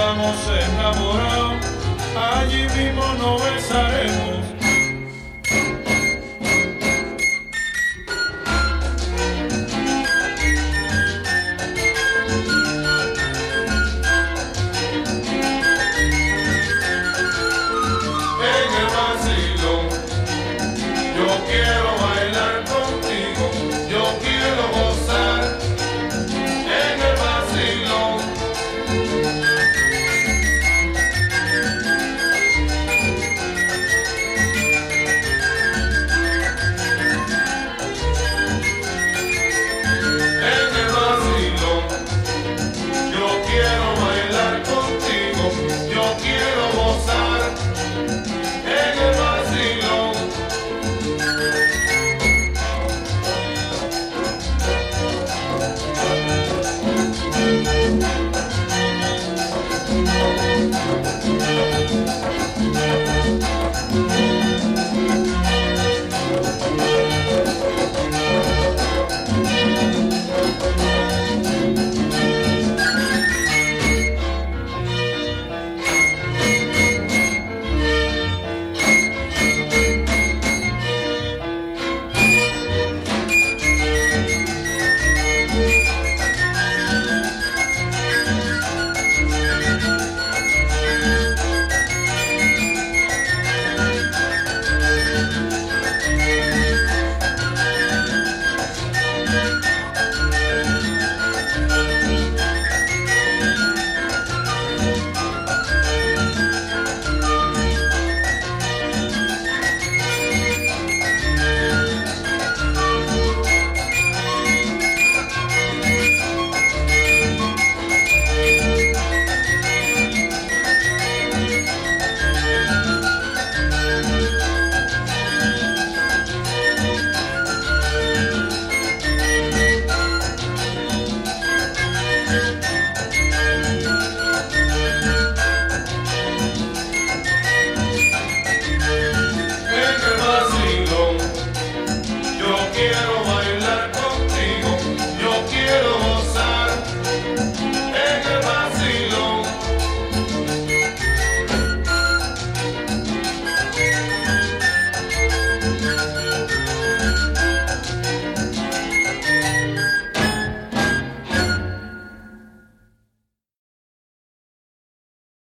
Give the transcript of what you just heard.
estamos enamorados, allí mismo nos besaremos.